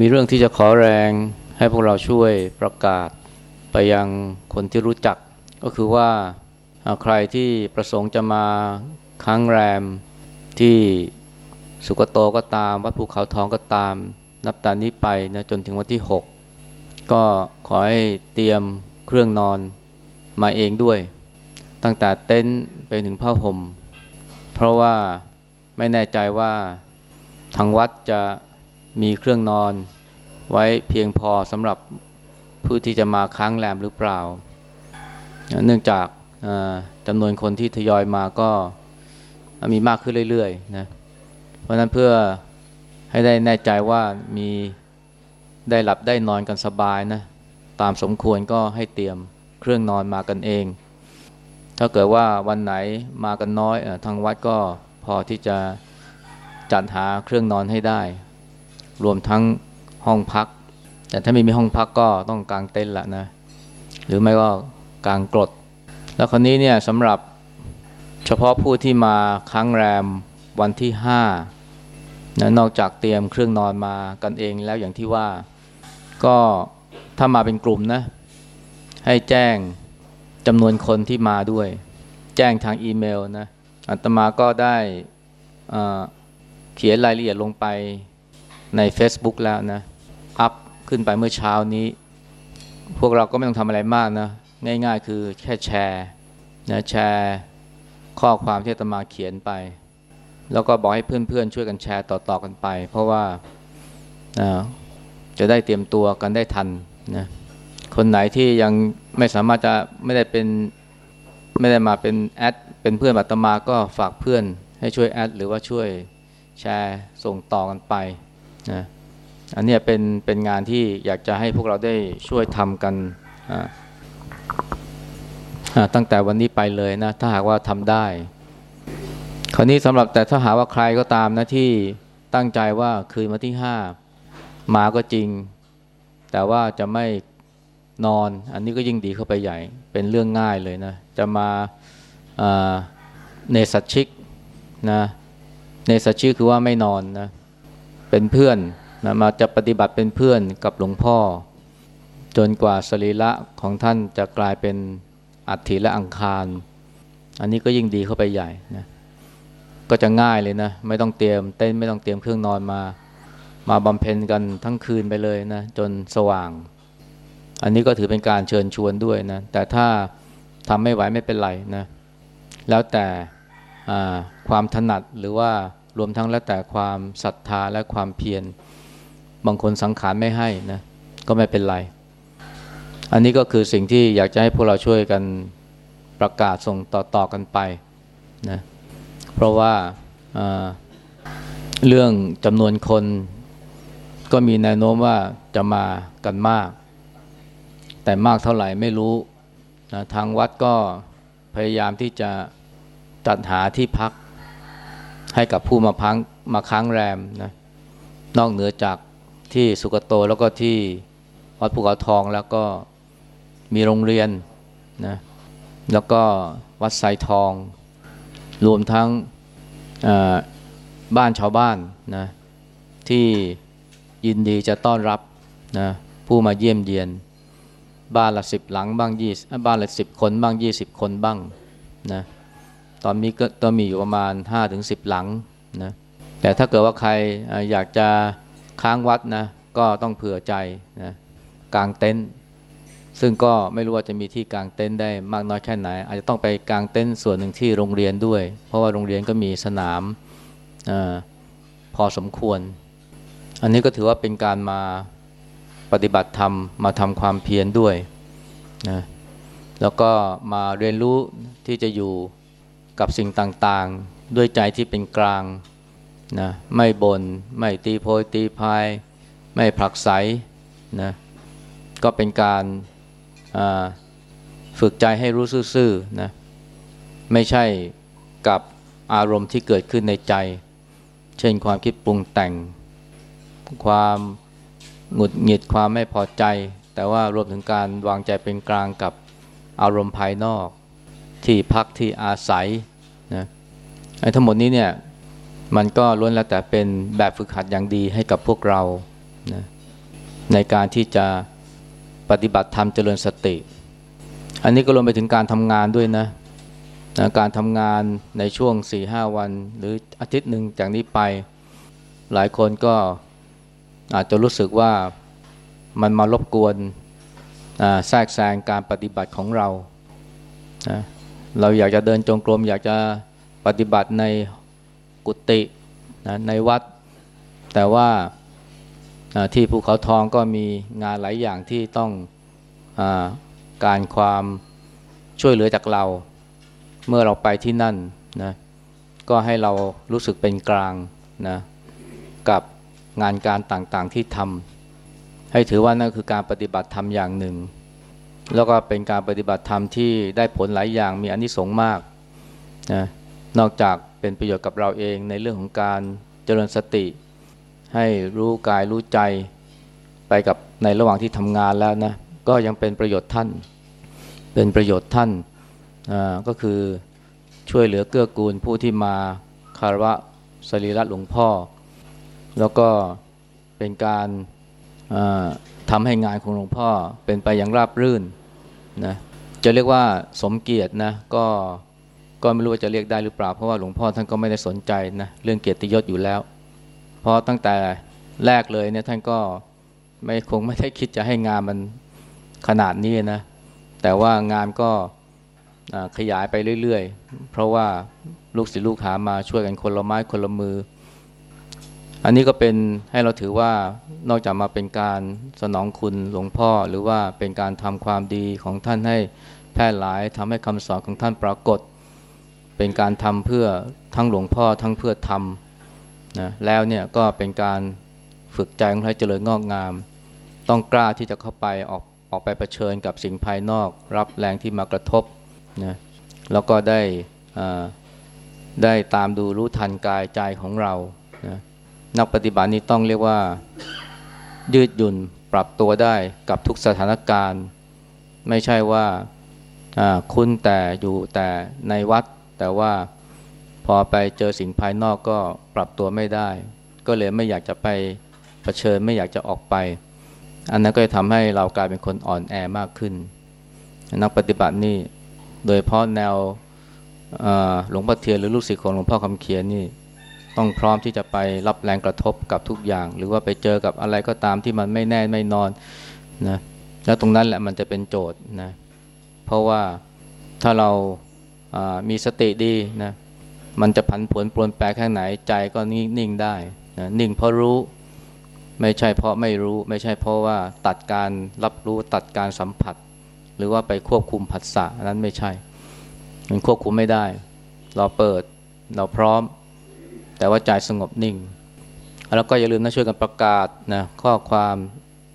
มีเรื่องที่จะขอแรงให้พวกเราช่วยประกาศไปยังคนที่รู้จัก ก็คือว่าใครที่ประสงค์จะมาค้างแรมที่สุกโตก็ตาม วัดภูเขาทองก็ตาม นับตอนนี้ไปนะจนถึงวันที่ 6 ก็ขอให้เตรียมเครื่องนอนมาเองด้วย ตั้งแต่เต็นท์ไปถึงผ้าห่ม เพราะว่าไม่แน่ใจว่าทางวัดจะ มีเครื่องนอนไว้เพียงพอสำหรับผู้ที่จะมาค้างแรมหรือเปล่า เนื่องจากจำนวนคนที่ทยอยมาก็มีมากขึ้นเรื่อยๆนะเพราะนั้นเพื่อให้ได้แน่ใจว่ามีได้หลับได้นอนกันสบายนะตามสมควรก็ให้เตรียมเครื่องนอนมากันเอง ถ้าเกิดว่าวันไหนมากันน้อยทางวัดก็พอที่จะจัดหาเครื่องนอนให้ได้ รวมทั้งห้องพัก แต่ถ้าไม่มีห้องพักก็ต้องกางเต็นท์ละนะ หรือไม่ก็กางกรด แล้วคนนี้เนี่ยสำหรับเฉพาะผู้ที่มาค้างแรมวันที่ห้านะนอกจากเตรียมเครื่องนอนมากันเองแล้วอย่างที่ว่าก็ถ้ามาเป็นกลุ่มนะ ให้แจ้งจำนวนคนที่มาด้วย แจ้งทางอีเมลนะอัตมาก็ได้เขียนรายละเอียดลงไป ใน Facebook แล้วนะ อัพขึ้นไปเมื่อเช้านี้ พวกเราก็ไม่ต้องทำอะไรมากนะ ง่ายๆคือแค่แชร์นะแชร์ข้อความที่อาตมาเขียนไป แล้วก็บอกให้เพื่อนๆ ช่วยกันแชร์ต่อๆกันไป เพราะว่าจะได้เตรียมตัวกันได้ทันนะคนไหนที่ยังไม่สามารถจะไม่ได้เป็นไม่ได้มาเป็นแอดเป็นเพื่อนอาตมาก็ฝากเพื่อนให้ช่วยแอดหรือว่าช่วยแชร์ส่งต่อกันไป นะอันนี้เป็นเป็นงานที่อยากจะให้พวกเราได้ช่วยทำกันตั้งแต่วันนี้ไปเลยนะ ถ้าหากว่าทำได้ คราวนี้สำหรับแต่ถ้าหาว่าใครก็ตามนะที่ตั้งใจว่าคืนวันที่ห้ามาก็จริง แต่ว่าจะไม่นอน อันนี้ก็ยิ่งดีเข้าไปใหญ่ เป็นเรื่องง่ายเลยนะ จะมาเนสัชิกนะ เนสัชิกคือว่าไม่นอนนะ เป็นเพื่อนนะมาจะปฏิบัติเป็นเพื่อนกับหลวงพ่อ จนกว่าสรีระของท่านจะกลายเป็นอัฐิและอังคาร อันนี้ก็ยิ่งดีเข้าไปใหญ่นะก็จะง่ายเลยนะ ไม่ต้องเตรียมเต้นไม่ต้องเตรียมเครื่องนอนมา มาบำเพ็ญกันทั้งคืนไปเลยนะ จนสว่าง อันนี้ก็ถือเป็นการเชิญชวนด้วยนะ แต่ถ้าทำไม่ไหวไม่เป็นไรนะ แล้วแต่ความถนัดหรือว่า รวมทั้งแล้วแต่ความศรัทธาและความเพียรบางคนสังขารไม่ให้นะก็ไม่เป็นไร อันนี้ก็คือสิ่งที่อยากจะให้พวกเราช่วยกันประกาศส่งต่อๆกันไปนะเพราะว่าเรื่องจำนวนคนก็มีแนวโน้มว่าจะมากันมาก แต่มากเท่าไหร่ไม่รู้นะทางวัดก็พยายามที่จะจัดหาที่พัก ให้กับผู้มาพังมาค้างแรมนะนอกเหนือจากที่สุกโตแล้วก็ที่วัดภูเขาทองแล้วก็มีโรงเรียนนะแล้วก็วัดไซทอง รวมทั้งบ้านชาวบ้านนะที่ยินดีจะต้อนรับนะผู้มาเยี่ยมเยียน บ้านละสิบหลังบ้างยี่บ้านละสิบคนบ้างยี่สิบคนบ้างนะ ตอนนี้ก็ต้องมีอยู่ประมาณ 5-10 หลังนะแต่ถ้าเกิดว่าใครอยากจะค้างวัดนะก็ต้องเผื่อใจนะกางเต็นท์ซึ่งก็ไม่รู้ว่าจะมีที่กางเต็นท์ได้มากน้อยแค่ไหน อาจจะต้องไปกางเต็นท์ส่วนหนึ่งที่โรงเรียนด้วย เพราะว่าโรงเรียนก็มีสนามอพอสมควร อันนี้ก็ถือว่าเป็นการมาปฏิบัติธรรมมาทำความเพียรด้วยนะแล้วก็มาเรียนรู้ที่จะอยู่ กับสิ่งต่างๆ ด้วยใจที่เป็นกลางนะไม่บน่นไม่ตีโพยตีพาย ไม่ผลักไสนะก็เป็นการฝึกใจให้รู้ซื่อๆนะไม่ใช่กับอารมณ์ที่เกิดขึ้นในใจ เช่นความคิดปรุงแต่ง ความหงุดหงิดความไม่พอใจ แต่ว่ารวมถึงการวางใจเป็นกลางกับอารมณ์ภายนอก ที่พักที่อาศัยนะไอ้ทั้งหมดนี้เนี่ยมันก็ล้วนแล้วแต่เป็นแบบฝึกหัดอย่างดีให้กับพวกเรานะในการที่จะปฏิบัติธรรมเจริญสติ อันนี้ก็รวมไปถึงการทำงานด้วยนะนะการทำงานในช่วง 4-5 วัน หรืออาทิตย์หนึ่งจากนี้ไป หลายคนก็อาจจะรู้สึกว่ามันมารบกวนแทรกแซงการปฏิบัติของเรานะ เราอยากจะเดินจงกรม อยากจะปฏิบัติในกุฏินะในวัด แต่ว่าที่ภูเขาทองก็มีงานหลายอย่างที่ต้องอการความช่วยเหลือจากเรา เมื่อเราไปที่นั่นนะก็ให้เรารู้สึกเป็นกลางนะกับงานการต่างๆที่ทำให้ถือว่านั่นคือการปฏิบัติธรรมอย่างหนึ่ง แล้วก็เป็นการปฏิบัติธรรมที่ได้ผลหลายอย่างมีอนนิสงส์มากนะนอกจากเป็นประโยชน์กับเราเองในเรื่องของการเจริญสติ ให้รู้กายรู้ใจไปกับในระหว่างที่ทำงานแล้วนะก็ยังเป็นประโยชน์ท่าน เป็นประโยชน์ท่านก็คือช่วยเหลือเกื้อกูลผู้ที่มาคารวะสรีระหลวงพ่อ แล้วก็เป็นการ ทำให้งานของหลวงพ่อเป็นไปอย่างราบรื่นนะจะเรียกว่าสมเกียรตินะก็ก็ไม่รู้ว่าจะเรียกได้หรือเปล่า เพราะว่าหลวงพ่อท่านก็ไม่ได้สนใจนะเรื่องเกียรติยศอยู่แล้ว เพราะตั้งแต่แรกเลยเนี่ยท่านก็ไม่คงไม่ได้คิดจะให้งานมันขนาดนี้นะ แต่ว่างานก็ขยายไปเรื่อยๆ เพราะว่าลูกศิษย์ลูกหามาช่วยกันคนละไม้คนละมือ อันนี้ก็เป็นให้เราถือว่านอกจากมาเป็นการสนองคุณหลวงพ่อ หรือว่าเป็นการทำความดีของท่านให้แพร่หลายทำให้คำสอนของท่านปรากฏ เป็นการทำเพื่อทั้งหลวงพ่อทั้งเพื่อทำนะแล้วเนี่ยก็เป็นการฝึกใจของให้เจริญงอกงาม ต้องกล้าที่จะเข้าไปออกออกไปเผชิญกับสิ่งภายนอก รับแรงที่มากระทบนะแล้วก็ได้ได้ตามดูรู้ทันกายใจของเรานะ นักปฏิบัตินี้ต้องเรียกว่ายืดหยุ่นปรับตัวได้กับทุกสถานการณ์ ไม่ใช่ว่าคุณแต่อยู่แต่ในวัด แต่ว่าพอไปเจอสิ่งภายนอกก็ปรับตัวไม่ได้ ก็เลยไม่อยากจะไปเผชิญไม่อยากจะออกไป อันนั้นก็จะทำให้เรากลายเป็นคนอ่อนแอมากขึ้น นักปฏิบัตินี่โดยเพราะแนวหลวงพ่อเทียนหรือลูกศิษย์ของหลวงพ่อคำเขียนนี่ ต้องพร้อมที่จะไปรับแรงกระทบกับทุกอย่าง หรือว่าไปเจอกับอะไรก็ตามที่มันไม่แน่ไม่นอนนะแล้วตรงนั้นแหละมันจะเป็นโจทย์นะเพราะว่าถ้าเรามีสติดีนะมันจะผันผวนปลนแปรแค่ไหนใจก็นิ่งได้นะนิ่งเพราะรู้ไม่ใช่เพราะไม่รู้ ไม่ใช่เพราะว่าตัดการรับรู้ตัดการสัมผัส หรือว่าไปควบคุมผัสสะนั้นไม่ใช่ มันควบคุมไม่ได้ เราเปิดเราพร้อม แต่ว่าใจสงบนิ่ง แล้วก็อย่าลืมนะช่วยกันประกาศนะข้อความ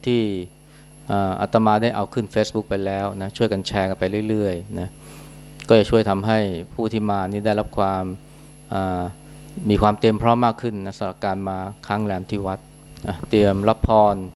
ที่อาตมาได้เอาขึ้น Facebook ไปแล้วนะช่วยกันแชร์กันไปเรื่อยๆนะก็จะช่วยทำให้ผู้ที่มานี่ได้รับความมีความเตรียมพร้อมมากขึ้นนะสำหรับการมาค้างแรมที่วัดเตรียมรับพร